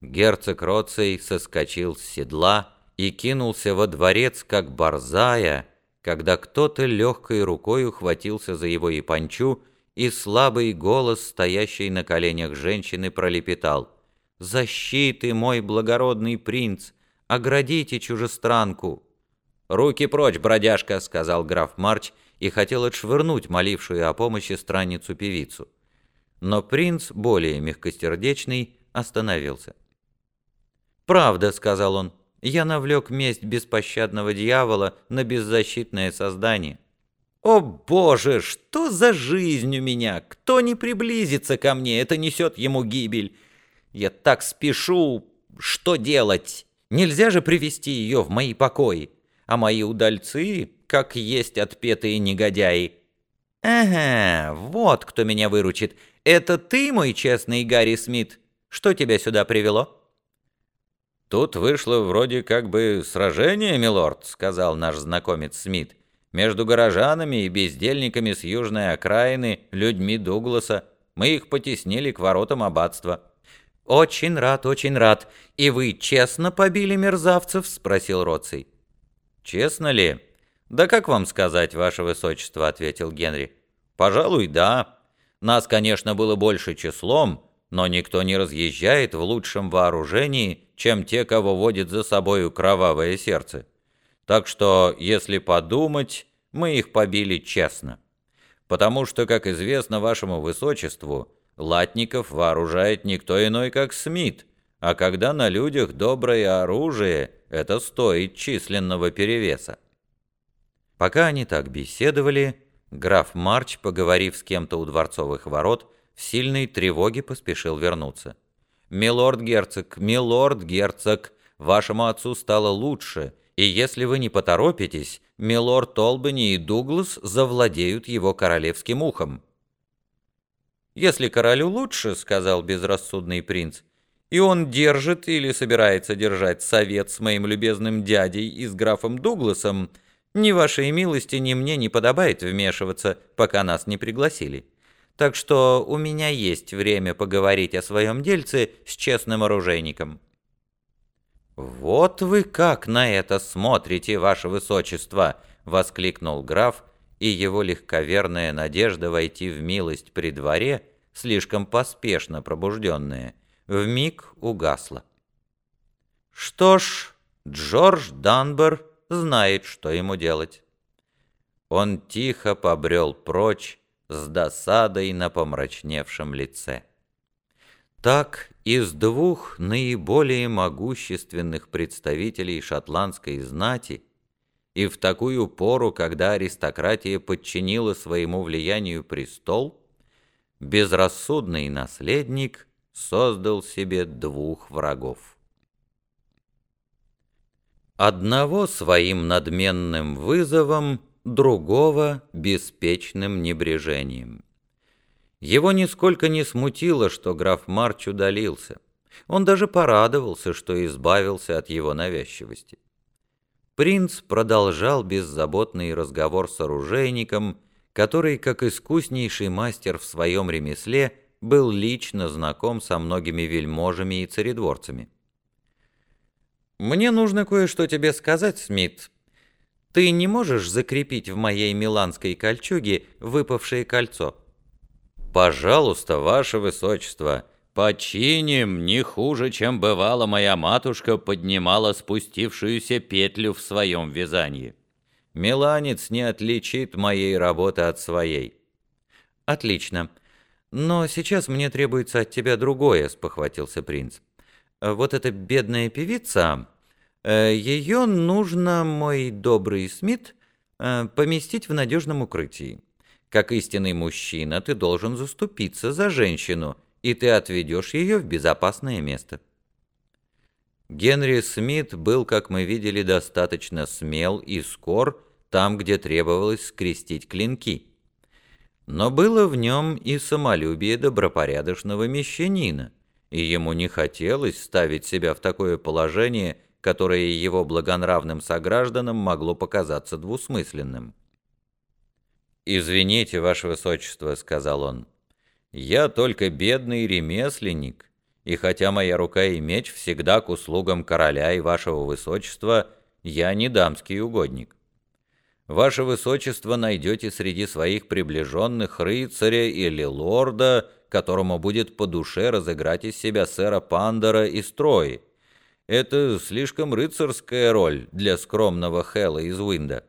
Герцог Роций соскочил с седла и кинулся во дворец, как борзая, когда кто-то легкой рукой ухватился за его япончу, и слабый голос, стоящий на коленях женщины, пролепетал «Защиты, мой благородный принц! Оградите чужестранку!» «Руки прочь, бродяжка!» — сказал граф Марч и хотел отшвырнуть молившую о помощи странницу-певицу. Но принц, более мягкосердечный, остановился. «Правда», — сказал он, — «я навлек месть беспощадного дьявола на беззащитное создание». «О боже, что за жизнь у меня! Кто не приблизится ко мне, это несет ему гибель. Я так спешу, что делать? Нельзя же привести ее в мои покои, а мои удальцы, как есть отпетые негодяи. Ага, вот кто меня выручит. Это ты, мой честный Гарри Смит? Что тебя сюда привело?» «Тут вышло вроде как бы сражение, милорд», — сказал наш знакомец Смит, «между горожанами и бездельниками с южной окраины, людьми Дугласа. Мы их потеснили к воротам аббатства». «Очень рад, очень рад. И вы честно побили мерзавцев?» — спросил Роций. «Честно ли?» «Да как вам сказать, ваше высочество?» — ответил Генри. «Пожалуй, да. Нас, конечно, было больше числом, но никто не разъезжает в лучшем вооружении, чем те, кого водит за собою кровавое сердце. Так что, если подумать, мы их побили честно. Потому что, как известно вашему высочеству, латников вооружает никто иной, как Смит, а когда на людях доброе оружие, это стоит численного перевеса. Пока они так беседовали, граф Марч, поговорив с кем-то у дворцовых ворот, в сильной тревоге поспешил вернуться. «Милорд-герцог, милорд-герцог, вашему отцу стало лучше, и если вы не поторопитесь, милорд Толбани и Дуглас завладеют его королевским ухом». «Если королю лучше, — сказал безрассудный принц, — и он держит или собирается держать совет с моим любезным дядей и с графом Дугласом, ни вашей милости, ни мне не подобает вмешиваться, пока нас не пригласили так что у меня есть время поговорить о своем дельце с честным оружейником». «Вот вы как на это смотрите, ваше высочество!» — воскликнул граф, и его легковерная надежда войти в милость при дворе, слишком поспешно пробужденная, вмиг угасла. Что ж, Джордж Данбер знает, что ему делать. Он тихо побрел прочь, с досадой на помрачневшем лице. Так из двух наиболее могущественных представителей шотландской знати и в такую пору, когда аристократия подчинила своему влиянию престол, безрассудный наследник создал себе двух врагов. Одного своим надменным вызовом другого — беспечным небрежением. Его нисколько не смутило, что граф Марч удалился. Он даже порадовался, что избавился от его навязчивости. Принц продолжал беззаботный разговор с оружейником, который, как искуснейший мастер в своем ремесле, был лично знаком со многими вельможами и царедворцами. «Мне нужно кое-что тебе сказать, Смит», ты не можешь закрепить в моей миланской кольчуге выпавшее кольцо?» «Пожалуйста, ваше высочество, починим не хуже, чем бывала моя матушка поднимала спустившуюся петлю в своем вязании. Миланец не отличит моей работы от своей». «Отлично. Но сейчас мне требуется от тебя другое», — спохватился принц. «Вот эта бедная певица...» Э, Ее нужно, мой добрый Смит, э, поместить в надежном укрытии. Как истинный мужчина, ты должен заступиться за женщину, и ты отведешь ее в безопасное место. Генри Смит был, как мы видели, достаточно смел и скор там, где требовалось скрестить клинки. Но было в нем и самолюбие добропорядочного мещанина, и ему не хотелось ставить себя в такое положение – которое его благонравным согражданам могло показаться двусмысленным. «Извините, Ваше Высочество», — сказал он, — «я только бедный ремесленник, и хотя моя рука и меч всегда к услугам короля и вашего высочества, я не дамский угодник. Ваше высочество найдете среди своих приближенных рыцаря или лорда, которому будет по душе разыграть из себя сэра Пандора и Строи. Это слишком рыцарская роль для скромного Хэлла из Уинда.